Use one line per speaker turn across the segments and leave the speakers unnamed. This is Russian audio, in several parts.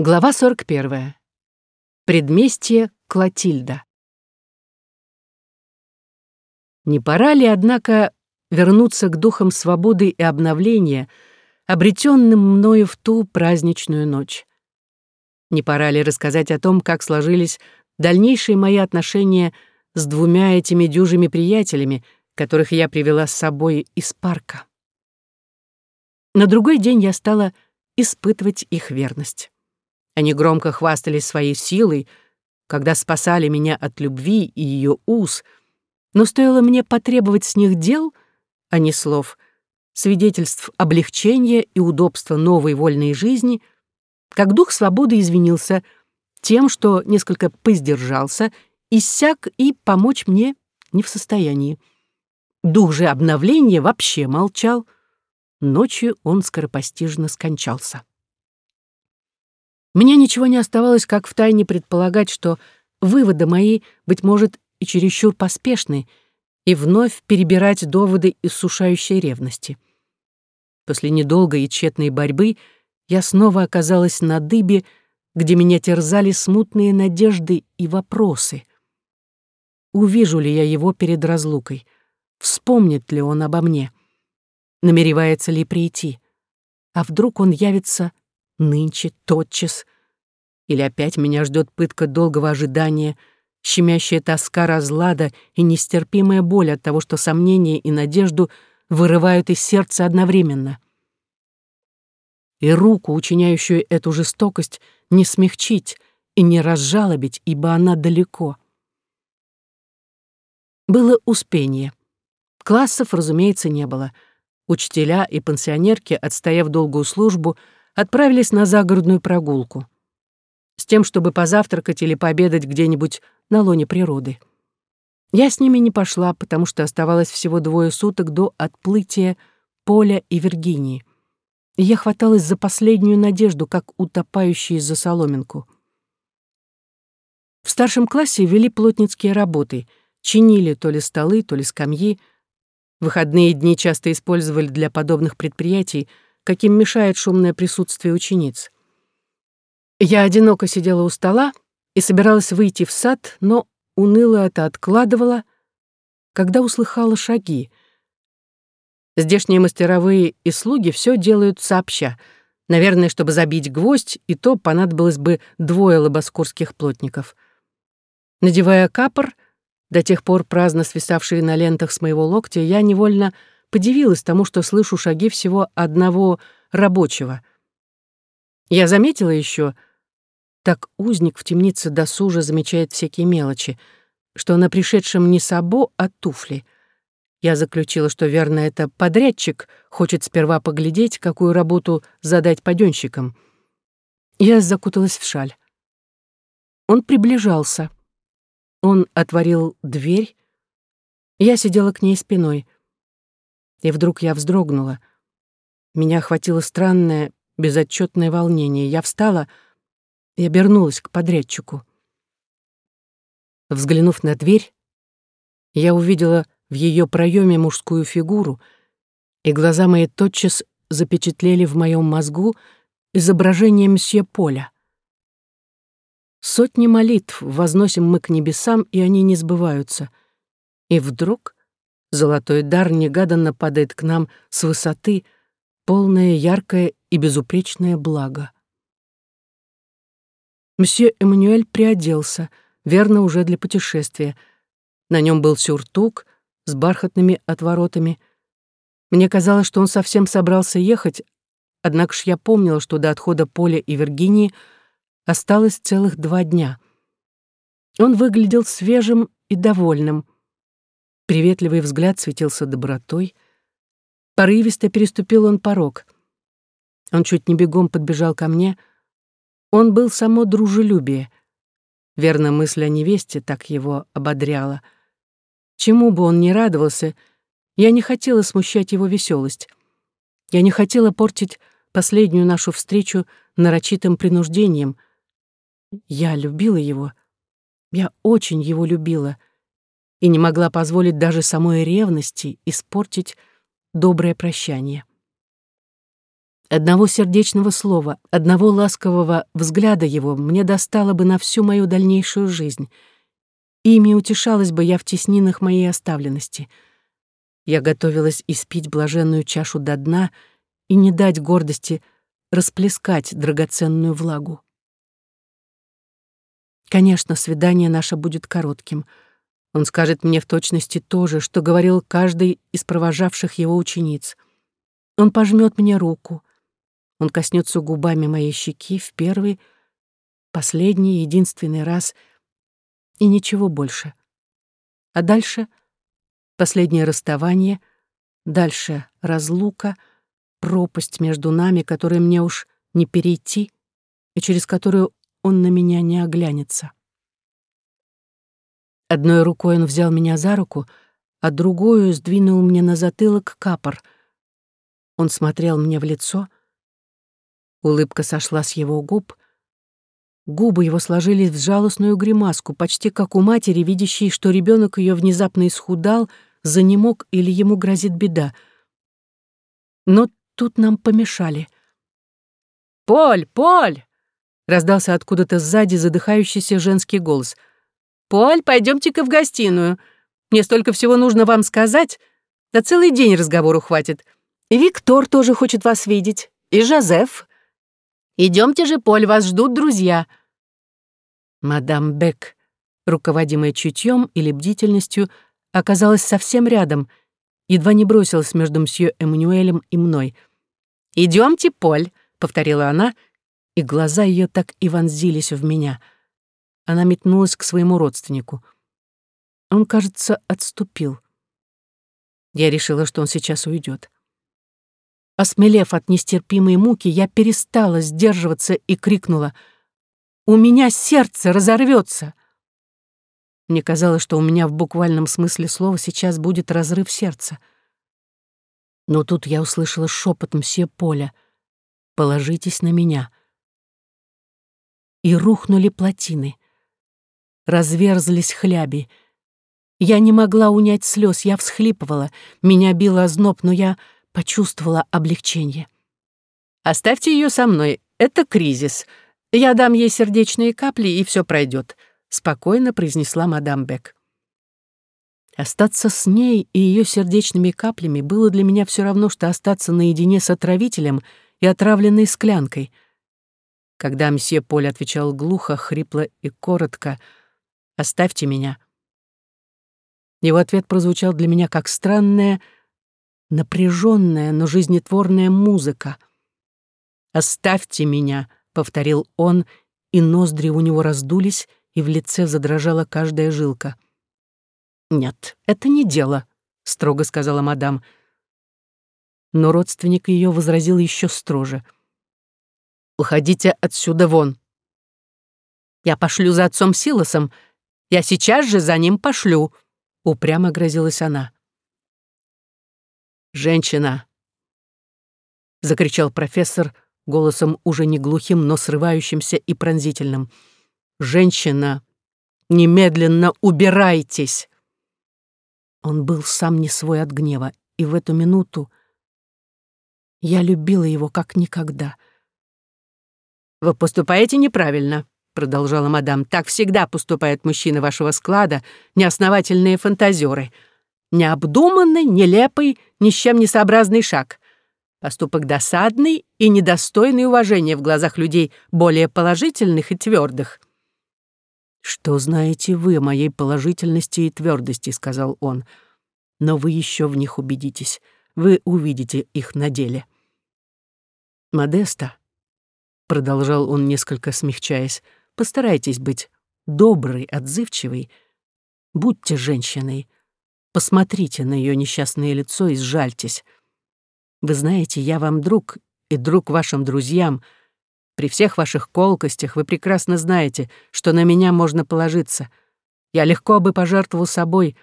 Глава 41. Предместье Клотильда. Не пора ли, однако, вернуться к духам свободы и обновления, обретенным мною в ту праздничную ночь? Не пора ли рассказать о том, как сложились дальнейшие мои отношения с двумя этими дюжими приятелями, которых я привела с собой из парка? На другой день я стала испытывать их верность. Они громко хвастались своей силой, когда спасали меня от любви и ее уз, но стоило мне потребовать с них дел, а не слов, свидетельств облегчения и удобства новой вольной жизни, как дух свободы извинился тем, что несколько поиздержался, иссяк и помочь мне не в состоянии. Дух же обновления вообще молчал. Ночью он скоропостижно скончался. Мне ничего не оставалось, как втайне предполагать, что выводы мои, быть может, и чересчур поспешны, и вновь перебирать доводы иссушающей ревности. После недолгой и тщетной борьбы я снова оказалась на дыбе, где меня терзали смутные надежды и вопросы. Увижу ли я его перед разлукой? Вспомнит ли он обо мне? Намеревается ли прийти? А вдруг он явится нынче, тотчас. Или опять меня ждет пытка долгого ожидания, щемящая тоска разлада и нестерпимая боль от того, что сомнения и надежду вырывают из сердца одновременно. И руку, учиняющую эту жестокость, не смягчить и не разжалобить, ибо она далеко. Было успение. Классов, разумеется, не было. Учителя и пансионерки, отстояв долгую службу, отправились на загородную прогулку с тем, чтобы позавтракать или пообедать где-нибудь на лоне природы. Я с ними не пошла, потому что оставалось всего двое суток до отплытия Поля и Виргинии. И я хваталась за последнюю надежду, как утопающий за соломинку. В старшем классе вели плотницкие работы, чинили то ли столы, то ли скамьи. Выходные дни часто использовали для подобных предприятий — каким мешает шумное присутствие учениц. Я одиноко сидела у стола и собиралась выйти в сад, но уныло это откладывала, когда услыхала шаги. Здешние мастеровые и слуги все делают сообща. Наверное, чтобы забить гвоздь, и то понадобилось бы двое лобоскурских плотников. Надевая капор, до тех пор праздно свисавшие на лентах с моего локтя, я невольно подивилась тому, что слышу шаги всего одного рабочего. Я заметила еще, так узник в темнице досужа замечает всякие мелочи, что на пришедшем не сабо, а туфли. Я заключила, что верно это подрядчик хочет сперва поглядеть, какую работу задать паденщикам. Я закуталась в шаль. Он приближался. Он отворил дверь. Я сидела к ней спиной — и вдруг я вздрогнула. Меня охватило странное, безотчетное волнение. Я встала и обернулась к подрядчику. Взглянув на дверь, я увидела в ее проеме мужскую фигуру, и глаза мои тотчас запечатлели в моем мозгу изображение мсье Поля. Сотни молитв возносим мы к небесам, и они не сбываются. И вдруг Золотой дар негаданно падает к нам с высоты, полное яркое и безупречное благо. Мсье Эммануэль приоделся, верно, уже для путешествия. На нем был сюртук с бархатными отворотами. Мне казалось, что он совсем собрался ехать, однако ж я помнила, что до отхода Поля и Виргинии осталось целых два дня. Он выглядел свежим и довольным — Приветливый взгляд светился добротой. Порывисто переступил он порог. Он чуть не бегом подбежал ко мне. Он был само дружелюбие. Верно, мысль о невесте так его ободряла. Чему бы он ни радовался, я не хотела смущать его веселость. Я не хотела портить последнюю нашу встречу нарочитым принуждением. Я любила его. Я очень его любила — и не могла позволить даже самой ревности испортить доброе прощание. Одного сердечного слова, одного ласкового взгляда его мне достало бы на всю мою дальнейшую жизнь. Ими утешалась бы я в теснинах моей оставленности. Я готовилась испить блаженную чашу до дна и не дать гордости расплескать драгоценную влагу. Конечно, свидание наше будет коротким. Он скажет мне в точности то же, что говорил каждый из провожавших его учениц. Он пожмет мне руку — он коснется губами моей щеки в первый, последний, единственный раз и ничего больше. А дальше последнее расставание, дальше разлука, пропасть между нами, которую мне уж не перейти и через которую он на меня не оглянется. Одной рукой он взял меня за руку, а другую сдвинул мне на затылок капор. Он смотрел мне в лицо — Улыбка сошла с его губ. Губы его сложились в жалостную гримаску, почти как у матери, видящей, что ребенок ее внезапно исхудал, занемог или ему грозит беда. Но тут нам помешали. «Поль! Поль!» — раздался откуда-то сзади задыхающийся женский голос. «Поль, пойдемте-ка в гостиную. Мне столько всего нужно вам сказать. Да целый день разговору хватит. И Виктор тоже хочет вас видеть. И Жозеф. Идемте же, Поль, вас ждут друзья». Мадам Бек, руководимая чутьем или бдительностью, оказалась совсем рядом, едва не бросилась между мсье Эммануэлем и мной. «Идемте, Поль», — повторила она, и глаза ее так и вонзились в меня. Она метнулась к своему родственнику. Он, кажется, отступил. Я решила, что он сейчас уйдет. Осмелев от нестерпимой муки, я перестала сдерживаться и крикнула «У меня сердце разорвется!» Мне казалось, что у меня в буквальном смысле слова сейчас будет разрыв сердца. Но тут я услышала шепот мсье Поля «Положитесь на меня». И рухнули плотины. Разверзлись хляби. Я не могла унять слез, я всхлипывала, меня било озноб, но я почувствовала облегчение. «Оставьте ее со мной, это кризис. Я дам ей сердечные капли, и все пройдет», — спокойно произнесла мадам Бек. Остаться с ней и ее сердечными каплями было для меня все равно, что остаться наедине с отравителем и отравленной склянкой. Когда мсье Поль отвечал глухо, хрипло и коротко «Оставьте меня», его ответ прозвучал для меня как странное — напряженная, но жизнетворная музыка. «Оставьте меня», — повторил он, и ноздри у него раздулись, и в лице задрожала каждая жилка. «Нет, это не дело», — строго сказала мадам. Но родственник ее возразил еще строже. «Уходите отсюда вон». «Я пошлю за отцом Силосом. Я сейчас же за ним пошлю», — упрямо грозилась она. «Женщина!» — закричал профессор голосом уже не глухим, но срывающимся и пронзительным. «Женщина! Немедленно убирайтесь!» Он был сам не свой от гнева, и в эту минуту я любила его как никогда. «Вы поступаете неправильно», — продолжала мадам. «Так всегда поступают мужчины вашего склада, неосновательные фантазеры необдуманный, нелепый, ни с чем не сообразный шаг. Поступок досадный и недостойный уважения в глазах людей более положительных и твердых. «Что знаете вы о моей положительности и твердости?» — сказал он. «Но вы еще в них убедитесь. Вы увидите их на деле». «Модеста», — продолжал он, несколько смягчаясь, — «постарайтесь быть доброй, отзывчивой. Будьте женщиной. Посмотрите на ее несчастное лицо и сжальтесь. Вы знаете, я вам друг и друг вашим друзьям. При всех ваших колкостях вы прекрасно знаете, что на меня можно положиться. Я легко бы пожертвовал собой,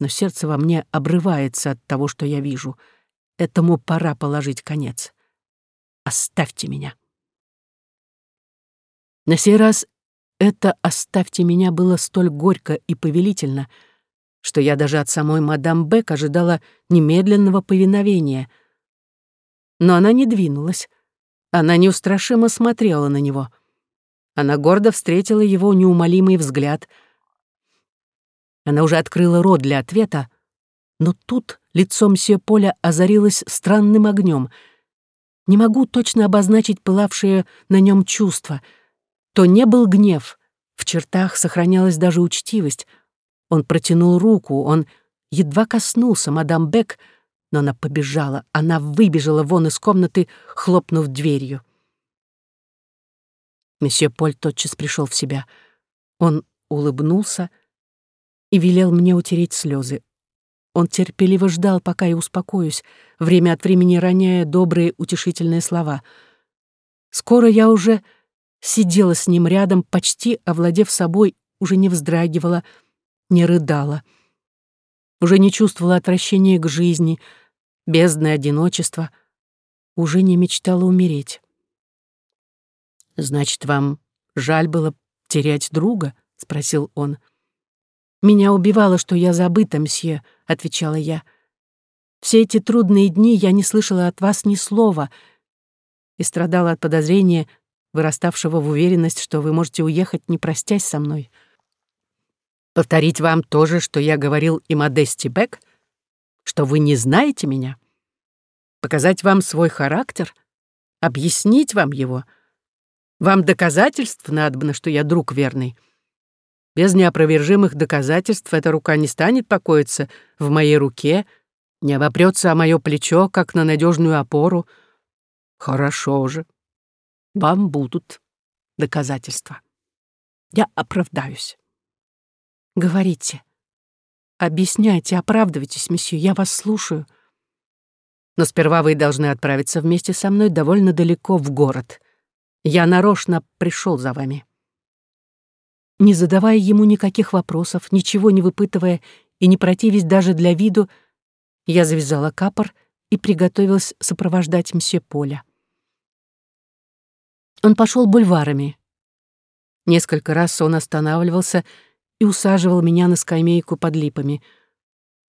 но сердце во мне обрывается от того, что я вижу. Этому пора положить конец. Оставьте меня. На сей раз это «оставьте меня» было столь горько и повелительно — что я даже от самой мадам Бек ожидала немедленного повиновения. Но она не двинулась, Она неустрашимо смотрела на него. Она гордо встретила его неумолимый взгляд. Она уже открыла рот для ответа, но тут лицо мсье Поля озарилось странным огнем. Не могу точно обозначить пылавшее на нем чувство. То не был гнев, в чертах сохранялась даже учтивость. Он протянул руку, он едва коснулся мадам Бек, но она побежала, она выбежала вон из комнаты, хлопнув дверью. Месье Поль тотчас пришел в себя. Он улыбнулся и велел мне утереть слезы. Он терпеливо ждал, пока я успокоюсь, время от времени роняя добрые утешительные слова. Скоро я уже сидела с ним рядом, почти овладев собой, уже не вздрагивала, не рыдала. Уже не чувствовала отвращения к жизни, бездны одиночества, уже не мечтала умереть. «Значит, вам жаль было терять друга?» — спросил он. «Меня убивало, что я забыта, мсье», — отвечала я. «Все эти трудные дни я не слышала от вас ни слова и страдала от подозрения, выраставшего в уверенность, что вы можете уехать, не простясь со мной. Повторить вам то же, что я говорил и Модести Бек, что вы не знаете меня? Показать вам свой характер? Объяснить вам его? Вам доказательств надобно, что я друг верный?» Без неопровержимых доказательств эта рука не станет покоиться в моей руке, не обопрется о мое плечо, как на надежную опору. Хорошо же. Вам будут доказательства. Я оправдаюсь. Говорите. Объясняйте, оправдывайтесь, месье, я вас слушаю. Но сперва вы должны отправиться вместе со мной довольно далеко в город. Я нарочно пришел за вами не задавая ему никаких вопросов, ничего не выпытывая и не противясь даже для виду, я завязала капор и приготовилась сопровождать мсье Поля. Он пошел бульварами. Несколько раз он останавливался и усаживал меня на скамейку под липами.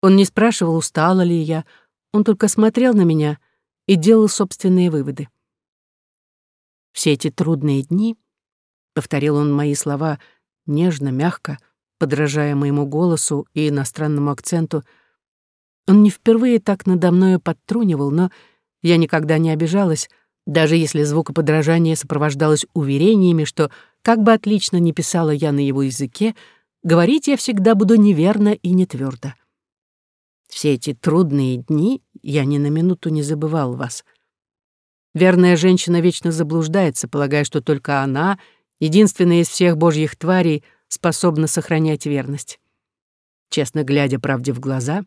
Он не спрашивал, устала ли я, он только смотрел на меня и делал собственные выводы. Все эти трудные дни, — повторил он мои слова, — нежно, мягко, подражая моему голосу и иностранному акценту. Он не впервые так надо мною подтрунивал, но я никогда не обижалась, даже если звукоподражание сопровождалось уверениями, что, как бы отлично ни писала я на его языке, говорить я всегда буду неверно и не твердо. Все эти трудные дни я ни на минуту не забывал вас. Верная женщина вечно заблуждается, полагая, что только она — единственная из всех божьих тварей, способна сохранять верность. Честно глядя правде в глаза,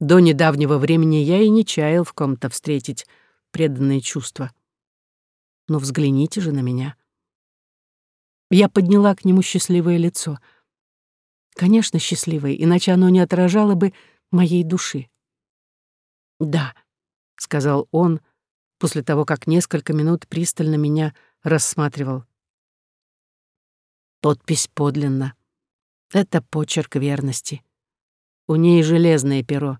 до недавнего времени я и не чаял в ком-то встретить преданные чувства. Но взгляните же на меня. Я подняла к нему счастливое лицо. Конечно, счастливое, иначе оно не отражало бы моей души. «Да», — сказал он, после того, как несколько минут пристально меня рассматривал. Подпись подлинна. Это почерк верности. У ней железное перо.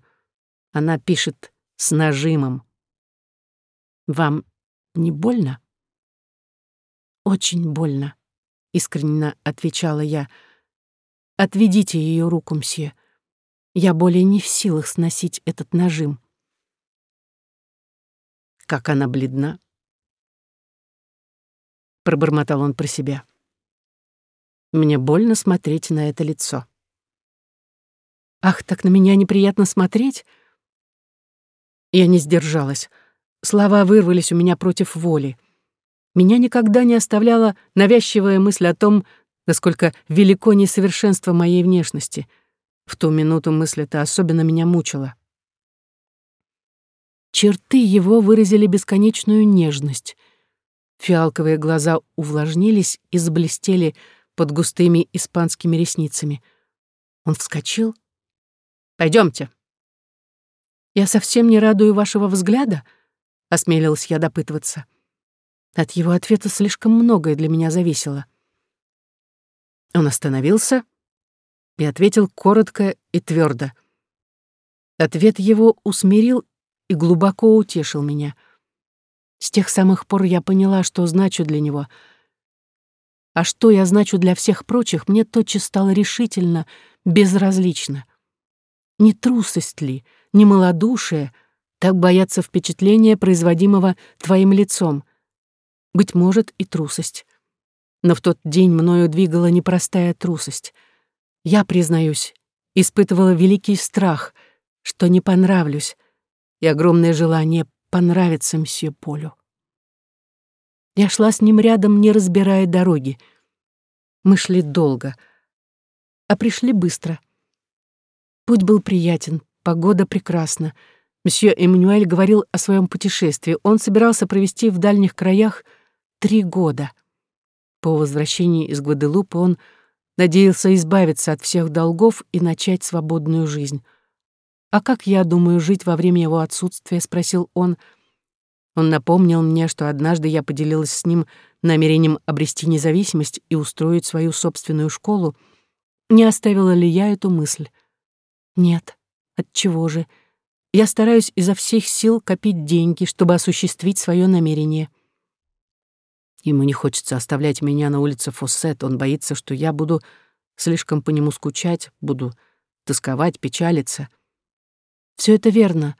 Она пишет с нажимом. Вам не больно? Очень больно, искренне отвечала я. Отведите ее руку, мсье. Я более не в силах сносить этот нажим. Как она бледна. Пробормотал он про себя. Мне больно смотреть на это лицо. Ах, так на меня неприятно смотреть? Я не сдержалась. Слова вырвались у меня против воли. Меня никогда не оставляла навязчивая мысль о том, насколько велико несовершенство моей внешности. В ту минуту мысль эта особенно меня мучила. Черты его выразили бесконечную нежность. Фиалковые глаза увлажнились и заблестели под густыми испанскими ресницами. Он вскочил. Пойдемте. «Я совсем не радую вашего взгляда?» — осмелилась я допытываться. От его ответа слишком многое для меня зависело. Он остановился и ответил коротко и твердо. Ответ его усмирил и глубоко утешил меня. С тех самых пор я поняла, что значу для него. А что я значу для всех прочих, мне тотчас стало решительно безразлично. Не трусость ли, не малодушие так бояться впечатления, производимого твоим лицом? Быть может, и трусость. Но в тот день мною двигала непростая трусость. Я, признаюсь, испытывала великий страх, что не понравлюсь, и огромное желание понравиться мсье Полю. Я шла с ним рядом, не разбирая дороги. Мы шли долго, а пришли быстро. Путь был приятен, погода прекрасна. Мсье Эммануэль говорил о своем путешествии. Он собирался провести в дальних краях три года. По возвращении из Гваделупы он надеялся избавиться от всех долгов и начать свободную жизнь. «А как я думаю жить во время его отсутствия?» — спросил он. Он напомнил мне, что однажды я поделилась с ним намерением обрести независимость и устроить свою собственную школу. Не оставила ли я эту мысль? Нет. Отчего же? Я стараюсь изо всех сил копить деньги, чтобы осуществить свое намерение. Ему не хочется оставлять меня на улице Фоссет. Он боится, что я буду слишком по нему скучать, буду тосковать, печалиться — все это верно,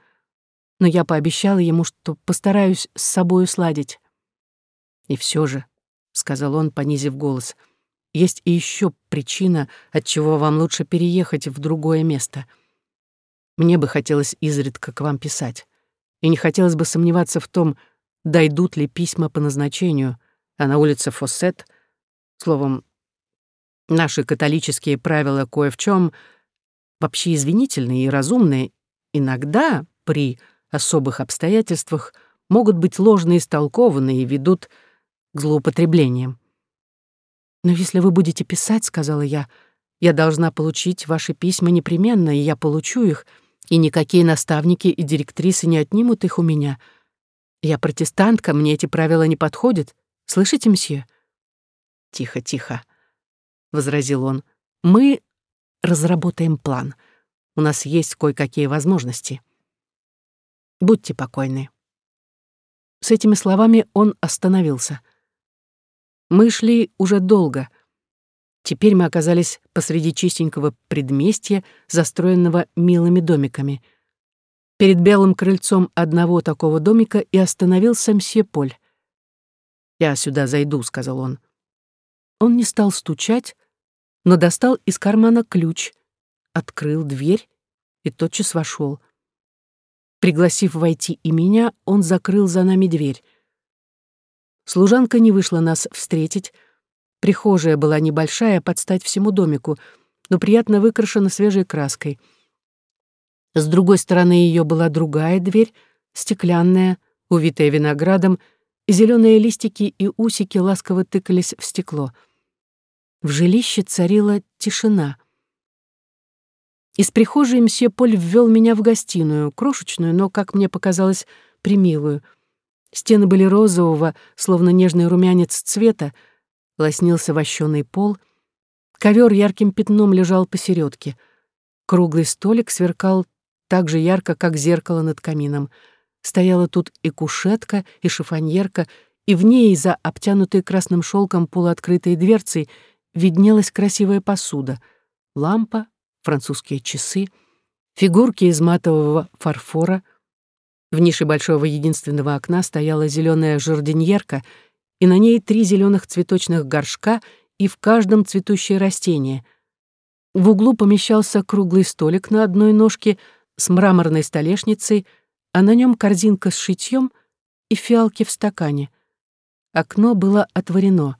но я пообещала ему, что постараюсь с собой сладить. И все же, — сказал он, понизив голос, — есть и еще причина, от чего вам лучше переехать в другое место. Мне бы хотелось изредка к вам писать, и не хотелось бы сомневаться в том, дойдут ли письма по назначению, а на улице Фоссет, словом, наши католические правила кое в чем вообще извинительные и разумные, иногда при особых обстоятельствах могут быть ложно истолкованы и ведут к злоупотреблениям. «Но если вы будете писать, — сказала я, — я должна получить ваши письма непременно, и я получу их, и никакие наставники и директрисы не отнимут их у меня. Я протестантка, мне эти правила не подходят. Слышите, мсье?» «Тихо, тихо», — возразил он. «Мы разработаем план. У нас есть кое-какие возможности. Будьте покойны». С этими словами он остановился. Мы шли уже долго. Теперь мы оказались посреди чистенького предместья, застроенного милыми домиками. Перед белым крыльцом одного такого домика и остановился мсье Поль. «Я сюда зайду», — сказал он. Он не стал стучать, но достал из кармана ключ — открыл дверь и тотчас вошел. Пригласив войти и меня, он закрыл за нами дверь. Служанка не вышла нас встретить. Прихожая была небольшая, под стать всему домику, но приятно выкрашена свежей краской. С другой стороны ее была другая дверь, стеклянная, увитая виноградом, зеленые листики и усики ласково тыкались в стекло. В жилище царила тишина — из прихожей мсье Поль ввел меня в гостиную, крошечную, но, как мне показалось, примилую. Стены были розового, словно нежный румянец цвета, лоснился вощеный пол, ковер ярким пятном лежал посередке. Круглый столик сверкал так же ярко, как зеркало над камином. Стояла тут и кушетка, и шифоньерка, и в ней, за обтянутой красным шелком полуоткрытой дверцей, виднелась красивая посуда, лампа, французские часы, фигурки из матового фарфора. В нише большого единственного окна стояла зеленая жардиньерка, и на ней три зеленых цветочных горшка и в каждом цветущее растение. В углу помещался круглый столик на одной ножке с мраморной столешницей, а на нем корзинка с шитьем и фиалки в стакане. Окно было отворено.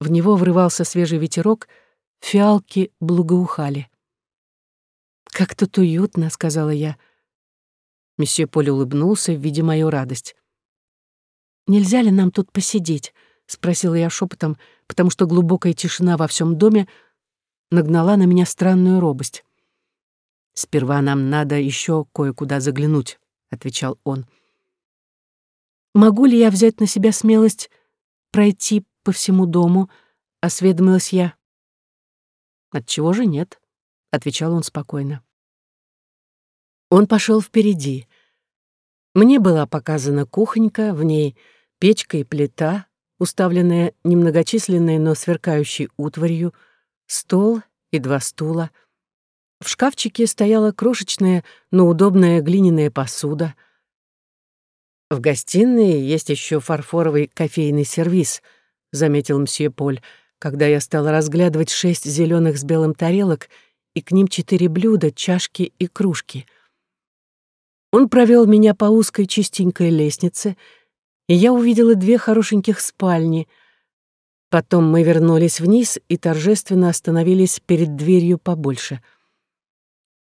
В него врывался свежий ветерок — Фиалки благоухали. «Как тут уютно», — сказала я. Месье Поль улыбнулся, видя мою радость. «Нельзя ли нам тут посидеть?» — спросила я шепотом, потому что глубокая тишина во всем доме нагнала на меня странную робость. «Сперва нам надо еще кое-куда заглянуть», — отвечал он. «Могу ли я взять на себя смелость пройти по всему дому?» — осведомилась я. Отчего же нет? отвечал он спокойно. Он пошел впереди. Мне была показана кухонька, в ней печка и плита, уставленная немногочисленной, но сверкающей утварью, стол и два стула. В шкафчике стояла крошечная, но удобная глиняная посуда. В гостиной есть еще фарфоровый кофейный сервиз, заметил мсье Поль, когда я стала разглядывать шесть зеленых с белым тарелок и к ним четыре блюда, чашки и кружки — он провел меня по узкой чистенькой лестнице, и я увидела две хорошеньких спальни. Потом мы вернулись вниз и торжественно остановились перед дверью побольше.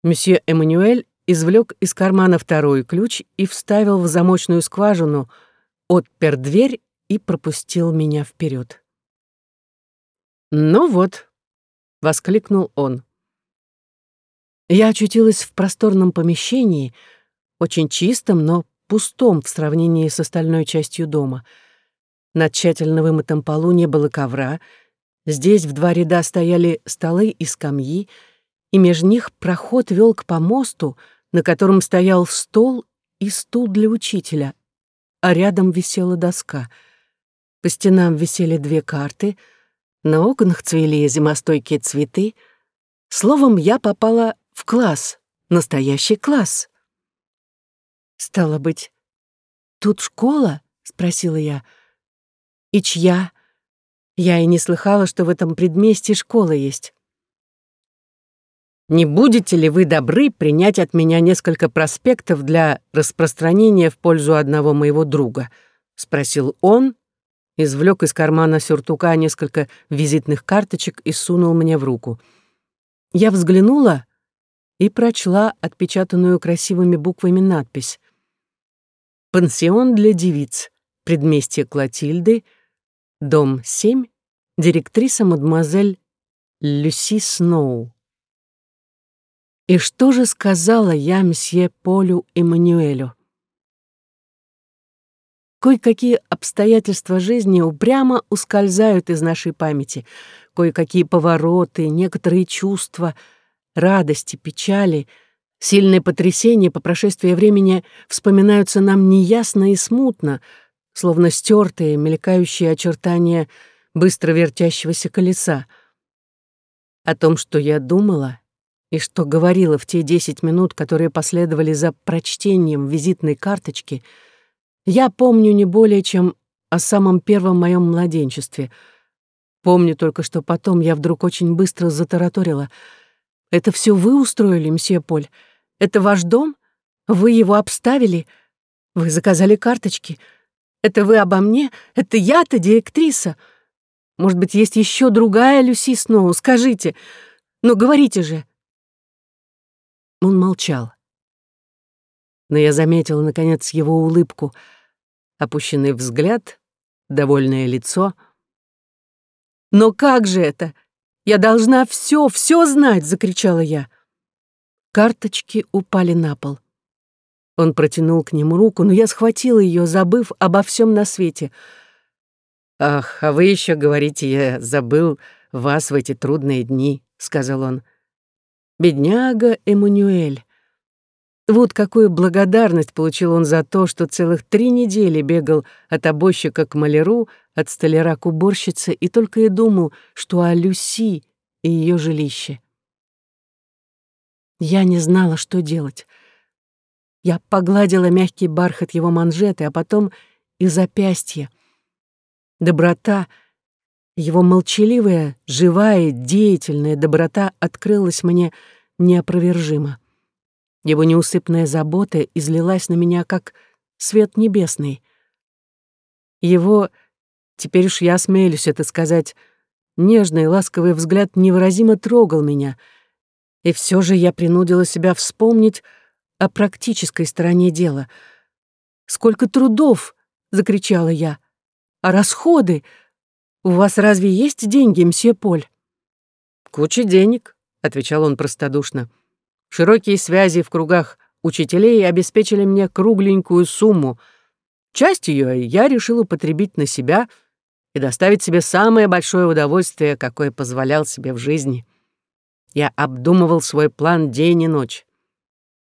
Месье Эммануэль извлек из кармана второй ключ и вставил в замочную скважину, отпер дверь и пропустил меня вперед. «Ну вот», — воскликнул он. Я очутилась в просторном помещении — очень чистом, но пустом в сравнении с остальной частью дома. На тщательно вымытом полу не было ковра, здесь в два ряда стояли столы и скамьи, и между них проход вел к помосту, на котором стоял стол и стул для учителя, а рядом висела доска. По стенам висели две карты, на окнах цвели зимостойкие цветы. Словом, я попала в класс, настоящий класс. «Стало быть, тут школа?» — спросила я. «И чья?» Я и не слыхала, что в этом предместе школа есть. «Не будете ли вы добры принять от меня несколько проспектов для распространения в пользу одного моего друга?» — спросил он, извлек из кармана сюртука несколько визитных карточек и сунул мне в руку. Я взглянула и прочла отпечатанную красивыми буквами надпись. Пансион для девиц. Предместье Клотильды. Дом 7. Директриса мадемуазель Люси Сноу. И что же сказала я мсье Полю Эммануэлю? Кое-какие обстоятельства жизни упрямо ускользают из нашей памяти, кое-какие повороты, некоторые чувства, радости, печали — Сильные потрясения по прошествии времени вспоминаются нам неясно и смутно, словно стертые, мелькающие очертания быстро вертящегося колеса. О том, что я думала и что говорила в те десять минут, которые последовали за прочтением визитной карточки, я помню не более, чем о самом первом моем младенчестве. Помню только, что потом я вдруг очень быстро затараторила. «Это все вы устроили, мсье Поль?» Это ваш дом? Вы его обставили? Вы заказали карточки? Это вы обо мне? Это я-то директриса? Может быть, есть еще другая Люси Сноу? Скажите. Ну, говорите же. Он молчал. Но я заметила, наконец, его улыбку, опущенный взгляд, довольное лицо. «Но как же это? Я должна все, все знать!» — закричала я. Карточки упали на пол. Он протянул к нему руку, но я схватила ее, забыв обо всем на свете. «Ах, а вы еще говорите, я забыл вас в эти трудные дни», — сказал он. «Бедняга Эммануэль». Вот какую благодарность получил он за то, что целых три недели бегал от обойщика к маляру, от столяра к уборщице и только и думал, что о Люси и ее жилище. Я не знала, что делать. Я погладила мягкий бархат его манжеты, а потом и запястье. Доброта, его молчаливая, живая, деятельная доброта открылась мне неопровержимо. Его неусыпная забота излилась на меня, как свет небесный. Его, теперь уж я осмелюсь это сказать, нежный ласковый взгляд невыразимо трогал меня — и все же я принудила себя вспомнить о практической стороне дела. «Сколько трудов!» — закричала я. «А расходы? У вас разве есть деньги, мсье Поль?» «Куча денег», — отвечал он простодушно. «Широкие связи в кругах учителей обеспечили мне кругленькую сумму. Часть ее я решил употребить на себя и доставить себе самое большое удовольствие, какое позволял себе в жизни». Я обдумывал свой план день и ночь.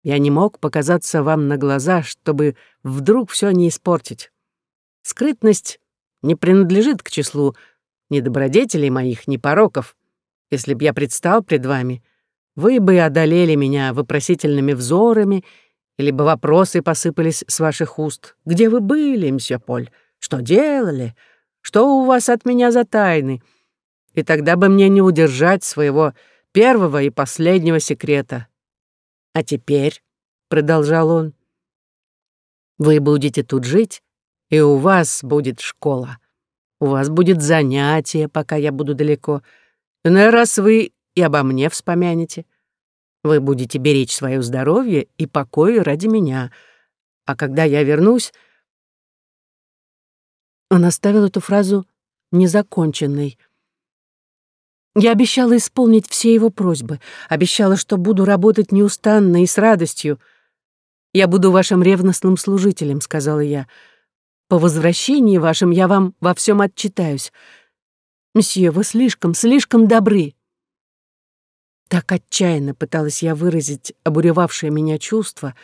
Я не мог показаться вам на глаза, чтобы вдруг все не испортить. Скрытность не принадлежит к числу ни добродетелей моих, ни пороков. Если б я предстал пред вами, вы бы одолели меня вопросительными взорами, или бы вопросы посыпались с ваших уст. Где вы были, мсье Поль? Что делали? Что у вас от меня за тайны? И тогда бы мне не удержать своего первого и последнего секрета. А теперь, — продолжал он, — вы будете тут жить, и у вас будет школа. У вас будет занятие, пока я буду далеко. Иной раз вы и обо мне вспомянете. Вы будете беречь свое здоровье и покой ради меня. А когда я вернусь... Он оставил эту фразу незаконченной. Я обещала исполнить все его просьбы, обещала, что буду работать неустанно и с радостью. «Я буду вашим ревностным служителем», — сказала я. По возвращении вашем я вам во всем отчитаюсь. Мсье, вы слишком, слишком добры». Так отчаянно пыталась я выразить обуревавшее меня чувство,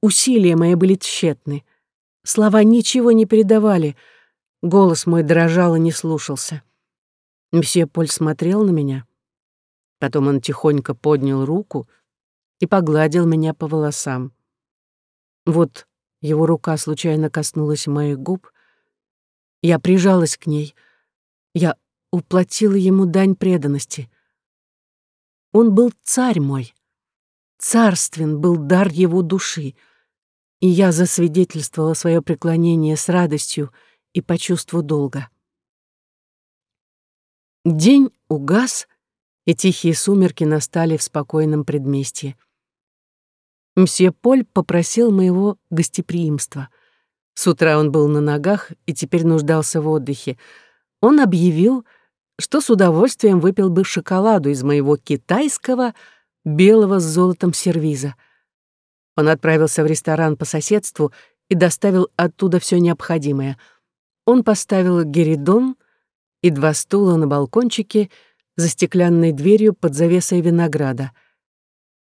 усилия мои были тщетны. Слова ничего не передавали, голос мой дрожал и не слушался. Мсье Поль смотрел на меня. Потом он тихонько поднял руку и погладил меня по волосам. Вот его рука случайно коснулась моих губ. Я прижалась к ней. Я уплатила ему дань преданности. Он был царь мой. Царствен был дар его души. И я засвидетельствовала свое преклонение с радостью и по чувству долга. День угас, и тихие сумерки настали в спокойном предместье. Мсье Поль попросил моего гостеприимства. С утра он был на ногах и теперь нуждался в отдыхе. Он объявил, что с удовольствием выпил бы шоколаду из моего китайского белого с золотом сервиза. Он отправился в ресторан по соседству и доставил оттуда все необходимое. Он поставил геридон и два стула на балкончике за стеклянной дверью под завесой винограда —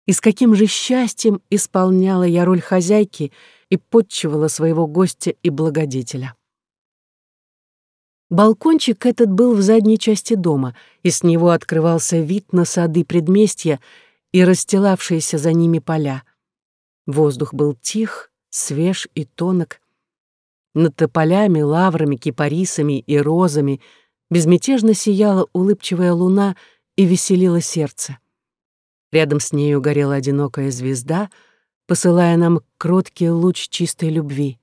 и с каким же счастьем исполняла я роль хозяйки и подчивала своего гостя и благодетеля. Балкончик этот был в задней части дома, и с него открывался вид на сады предместья и расстилавшиеся за ними поля. Воздух был тих, свеж и тонок. Над тополями, лаврами, кипарисами и розами безмятежно сияла улыбчивая луна и веселило сердце. Рядом с нею горела одинокая звезда, посылая нам кроткий луч чистой любви.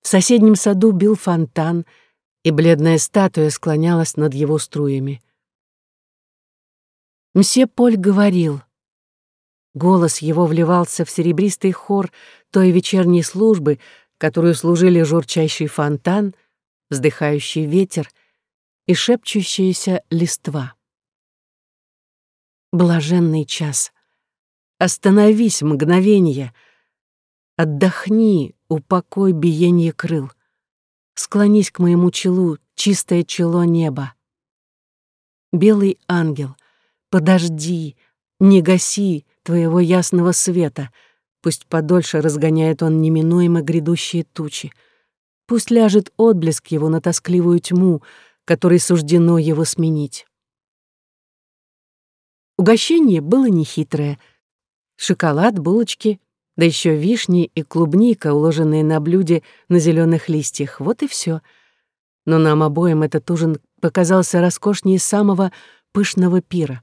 В соседнем саду бил фонтан, и бледная статуя склонялась над его струями. Мсье Поль говорил. Голос его вливался в серебристый хор той вечерней службы, которую служили журчащий фонтан, вздыхающий ветер и шепчущаяся листва. Блаженный час. Остановись мгновенье. Отдохни, упокой биение крыл. Склонись к моему челу, чистое чело неба. Белый ангел, подожди, не гаси твоего ясного света, пусть подольше разгоняет он неминуемо грядущие тучи. Пусть ляжет отблеск его на тоскливую тьму, которой суждено его сменить. Угощение было нехитрое. Шоколад, булочки, да еще вишни и клубника, уложенные на блюде на зеленых листьях. Вот и все. Но нам обоим этот ужин показался роскошнее самого пышного пира.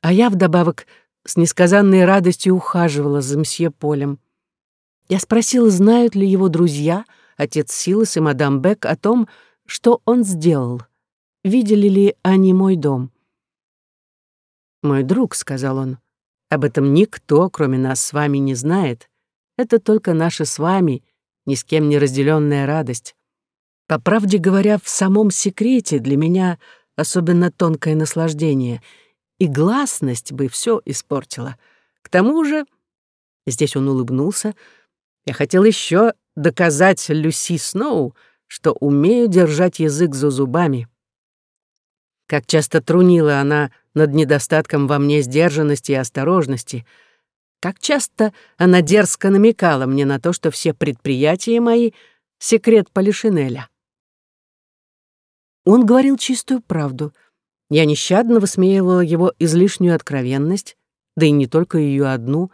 А я вдобавок с несказанной радостью ухаживала за мсье Полем. Я спросила, знают ли его друзья, отец Силас и мадам Бек, о том, что он сделал. Видели ли они мой дом? «Мой друг», — сказал он, — «об этом никто, кроме нас с вами, не знает. Это только наша с вами, ни с кем не разделенная радость. По правде говоря, в самом секрете для меня особенно тонкое наслаждение, и гласность бы все испортила. К тому же, здесь он улыбнулся, я хотел еще доказать Люси Сноу, что умею держать язык за зубами. Как часто трунила она над недостатком во мне сдержанности и осторожности, Как часто она дерзко намекала мне на то, что все предприятия мои — секрет Полишинеля. Он говорил чистую правду. Я нещадно высмеивала его излишнюю откровенность, да и не только ее одну.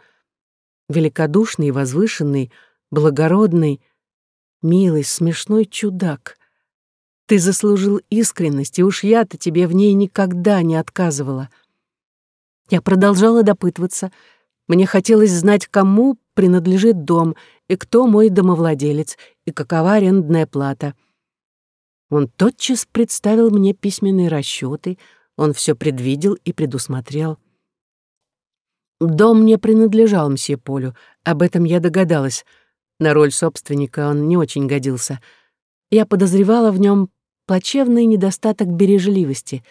Великодушный, возвышенный, благородный, милый, смешной чудак. Ты заслужил искренность, и уж я-то тебе в ней никогда не отказывала. Я продолжала допытываться. Мне хотелось знать, кому принадлежит дом, и кто мой домовладелец, и какова арендная плата — он тотчас представил мне письменные расчеты, он все предвидел и предусмотрел. Дом не принадлежал мсье Полю, об этом я догадалась. На роль собственника он не очень годился. Я подозревала в нем плачевный недостаток бережливости.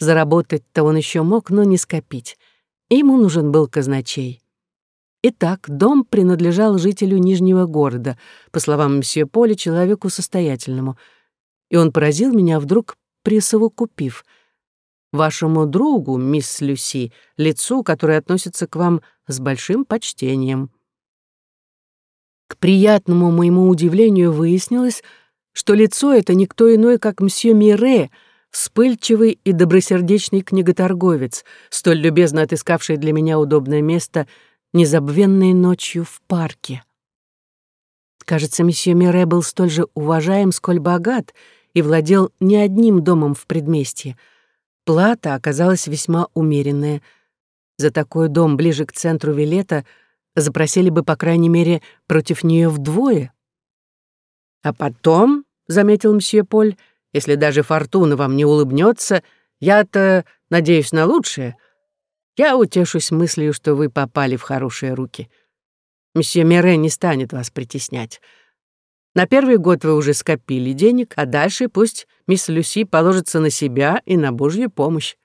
Заработать-то он еще мог, но не скопить. Ему нужен был казначей. Итак, дом принадлежал жителю Нижнего города, по словам мсье Поля, человеку состоятельному — и он поразил меня вдруг присовокупив. Вашему другу, мисс Люси, лицу, которое относится к вам с большим почтением. К приятному моему удивлению выяснилось, что лицо это никто иной, как мсье Мире, вспыльчивый и добросердечный книготорговец, столь любезно отыскавший для меня удобное место незабвенной ночью в парке. Кажется, месье Мире был столь же уважаем, сколь богат — и владел не одним домом в предместье. Плата оказалась весьма умеренная. За такой дом ближе к центру Вилета запросили бы, по крайней мере, против нее вдвое. «А потом», — заметил мсье Поль, «если даже фортуна вам не улыбнется, я-то надеюсь на лучшее. Я утешусь мыслью, что вы попали в хорошие руки. Мсье Мере не станет вас притеснять. На первый год вы уже скопили денег, а дальше пусть мисс Люси положится на себя и на Божью помощь.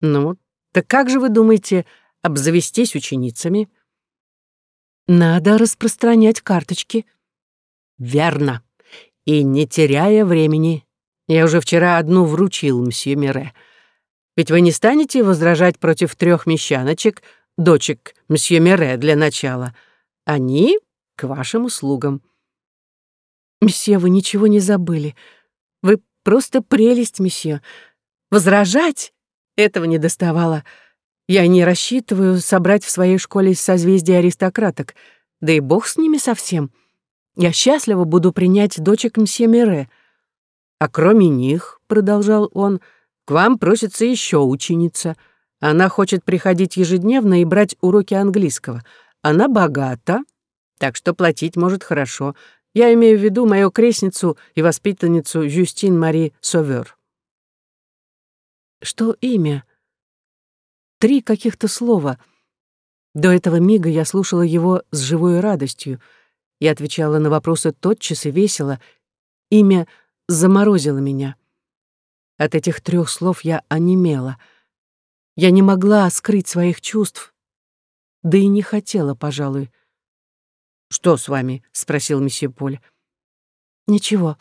Ну, так как же вы думаете обзавестись ученицами? Надо распространять карточки. Верно. И не теряя времени. Я уже вчера одну вручил мсье Мире. Ведь вы не станете возражать против трех мещаночек, дочек мсье Мире для начала. Они к вашим услугам. Месье, вы ничего не забыли. Вы просто прелесть, месье. Возражать этого не доставало. Я не рассчитываю собрать в своей школе созвездие аристократок, да и бог с ними совсем. Я счастливо буду принять дочек мсье Мире. А кроме них, — продолжал он, — к вам просится еще ученица. Она хочет приходить ежедневно и брать уроки английского. Она богата, так что платить может хорошо — я имею в виду мою крестницу и воспитанницу Жюстин Мари Совер. Что имя? Три каких-то слова. До этого мига я слушала его с живой радостью и отвечала на вопросы тотчас и весело. Имя заморозило меня. От этих трех слов я онемела. Я не могла скрыть своих чувств, да и не хотела, пожалуй. «Что с вами?» — спросил месье Поль. «Ничего».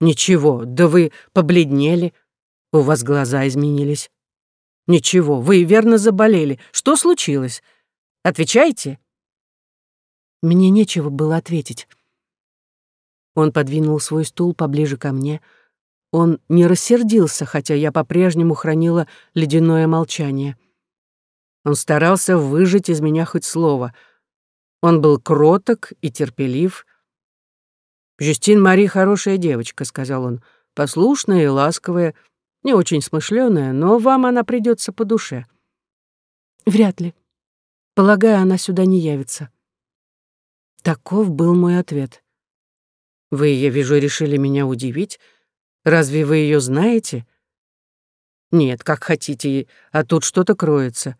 «Ничего, да вы побледнели. У вас глаза изменились». «Ничего, вы верно заболели. Что случилось? Отвечайте». Мне нечего было ответить. Он подвинул свой стул поближе ко мне. Он не рассердился, хотя я по-прежнему хранила ледяное молчание. Он старался выжать из меня хоть слово — он был кроток и терпелив. «Жюстин Мари хорошая девочка», — сказал он, — «послушная и ласковая, не очень смышленая, но вам она придется по душе». «Вряд ли. Полагаю, она сюда не явится». Таков был мой ответ. «Вы, я вижу, решили меня удивить. Разве вы ее знаете?» «Нет, как хотите, а тут что-то кроется.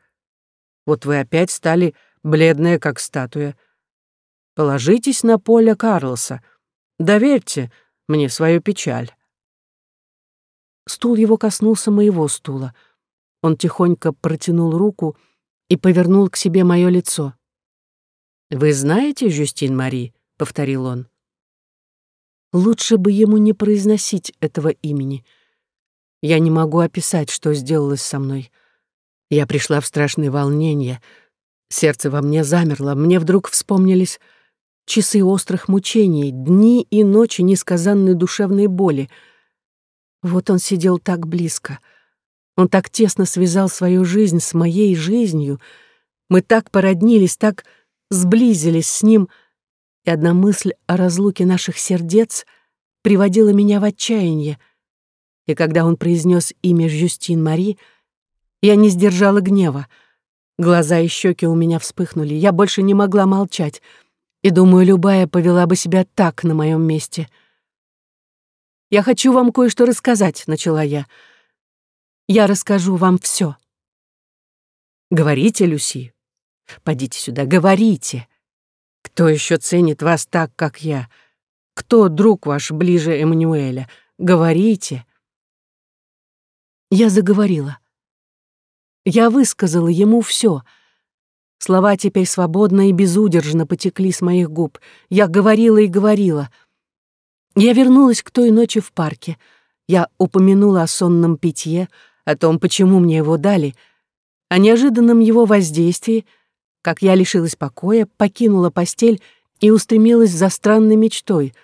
Вот вы опять стали бледная, как статуя. Положитесь на поле Карлоса. Доверьте мне свою печаль. Стул его коснулся моего стула. Он тихонько протянул руку и повернул к себе мое лицо. «Вы знаете, Жюстин Мари?» — повторил он. Лучше бы ему не произносить этого имени. Я не могу описать, что сделалось со мной. Я пришла в страшное волнение — Сердце во мне замерло, мне вдруг вспомнились часы острых мучений, дни и ночи несказанной душевной боли. Вот он сидел так близко. Он так тесно связал свою жизнь с моей жизнью. Мы так породнились, так сблизились с ним, и одна мысль о разлуке наших сердец приводила меня в отчаяние. И когда он произнес имя Жюстин Мари, я не сдержала гнева — Глаза и щеки у меня вспыхнули. Я больше не могла молчать. И думаю, любая повела бы себя так на моем месте. «Я хочу вам кое-что рассказать», — начала я. «Я расскажу вам все. «Говорите, Люси. Подите сюда, говорите. Кто еще ценит вас так, как я? Кто друг ваш ближе Эммануэля? Говорите». Я заговорила. Я высказала ему все. Слова теперь свободно и безудержно потекли с моих губ. Я говорила и говорила. Я вернулась к той ночи в парке. Я упомянула о сонном питье, о том, почему мне его дали, о неожиданном его воздействии, как я лишилась покоя, покинула постель и устремилась за странной мечтой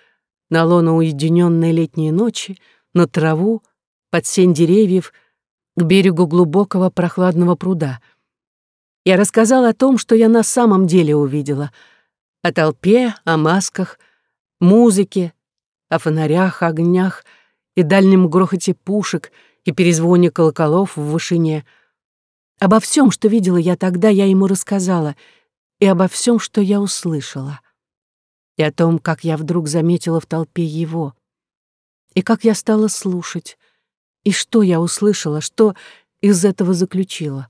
на лоно уединенной летней ночи, на траву, под сень деревьев — к берегу глубокого прохладного пруда. Я рассказала о том, что я на самом деле увидела. О толпе, о масках, музыке, о фонарях, огнях и дальнем грохоте пушек и перезвоне колоколов в вышине. Обо всем, что видела я тогда, я ему рассказала, и обо всем, что я услышала. И о том, как я вдруг заметила в толпе его. И как я стала слушать, и что я услышала, что из этого заключила?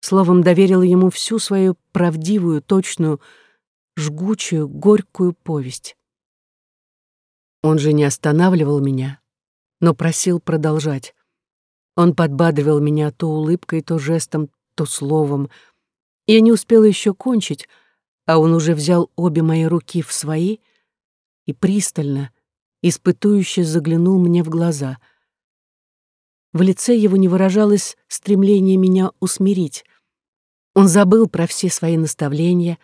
Словом, доверила ему всю свою правдивую, точную, жгучую, горькую повесть. Он же не останавливал меня, но просил продолжать. Он подбадривал меня то улыбкой, то жестом, то словом. Я не успела еще кончить, а он уже взял обе мои руки в свои и пристально, испытующе заглянул мне в глаза — в лице его не выражалось стремление меня усмирить. Он забыл про все свои наставления,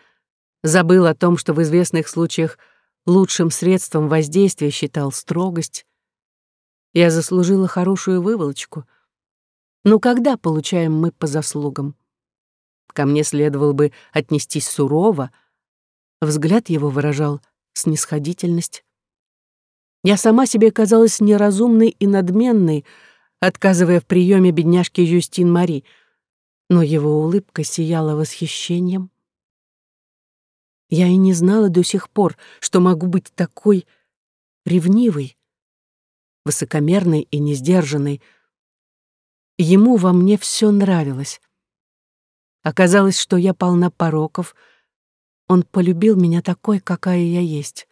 забыл о том, что в известных случаях лучшим средством воздействия считал строгость. Я заслужила хорошую выволочку. Но когда получаем мы по заслугам? Ко мне следовало бы отнестись сурово. Взгляд его выражал снисходительность. Я сама себе казалась неразумной и надменной, отказывая в приеме бедняжке Юстин Мари, но его улыбка сияла восхищением. Я и не знала до сих пор, что могу быть такой ревнивой, высокомерной и несдержанной. Ему во мне все нравилось. Оказалось, что я полна пороков. Он полюбил меня такой, какая я есть.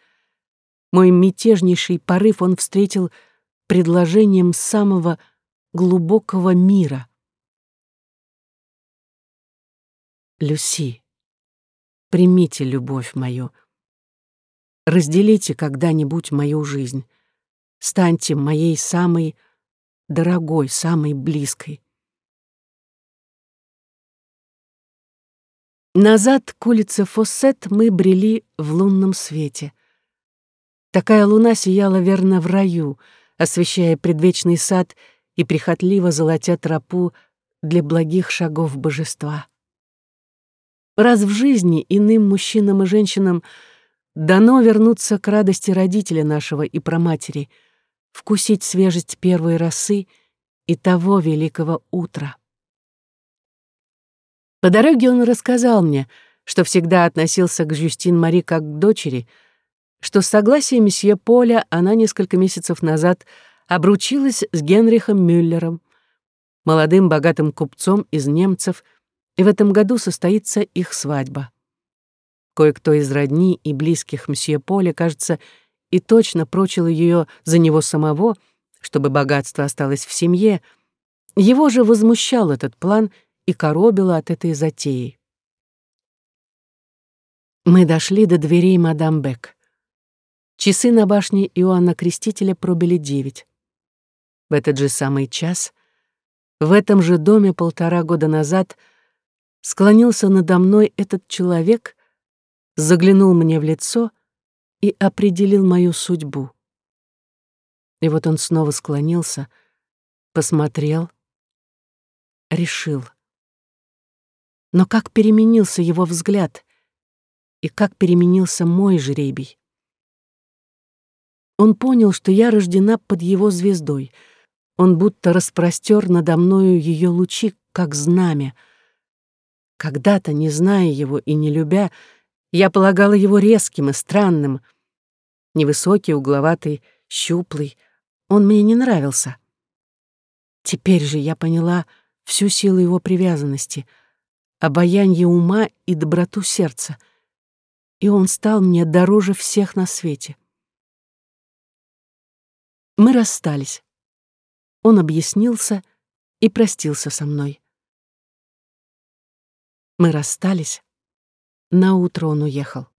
Мой мятежнейший порыв он встретил предложением самого глубокого мира. Люси, примите любовь мою. Разделите когда-нибудь мою жизнь. Станьте моей самой дорогой, самой близкой. Назад к улице Фоссет мы брели в лунном свете. Такая луна сияла верно в раю, освещая предвечный сад и прихотливо золотя тропу для благих шагов божества. Раз в жизни иным мужчинам и женщинам дано вернуться к радости родителя нашего и проматери, вкусить свежесть первой росы и того великого утра. По дороге он рассказал мне, что всегда относился к Жюстин Мари как к дочери, что с согласия месье Поля она несколько месяцев назад — обручилась с Генрихом Мюллером, молодым богатым купцом из немцев, и в этом году состоится их свадьба. Кое-кто из родни и близких мсье Поля, кажется, и точно прочил ее за него самого, чтобы богатство осталось в семье. Его же возмущал этот план и коробило от этой затеи. Мы дошли до дверей мадам Бек. Часы на башне Иоанна Крестителя пробили девять. В этот же самый час, в этом же доме полтора года назад, склонился надо мной этот человек, заглянул мне в лицо и определил мою судьбу. И вот он снова склонился, посмотрел, решил. Но как переменился его взгляд и как переменился мой жребий. Он понял, что я рождена под его звездой. Он будто распростер надо мною ее лучи, как знамя. Когда-то, не зная его и не любя, я полагала его резким и странным. Невысокий, угловатый, щуплый. Он мне не нравился. Теперь же я поняла всю силу его привязанности, обаяние ума и доброту сердца, и он стал мне дороже всех на свете. Мы расстались. Он объяснился и простился со мной. Мы расстались. На утро он уехал.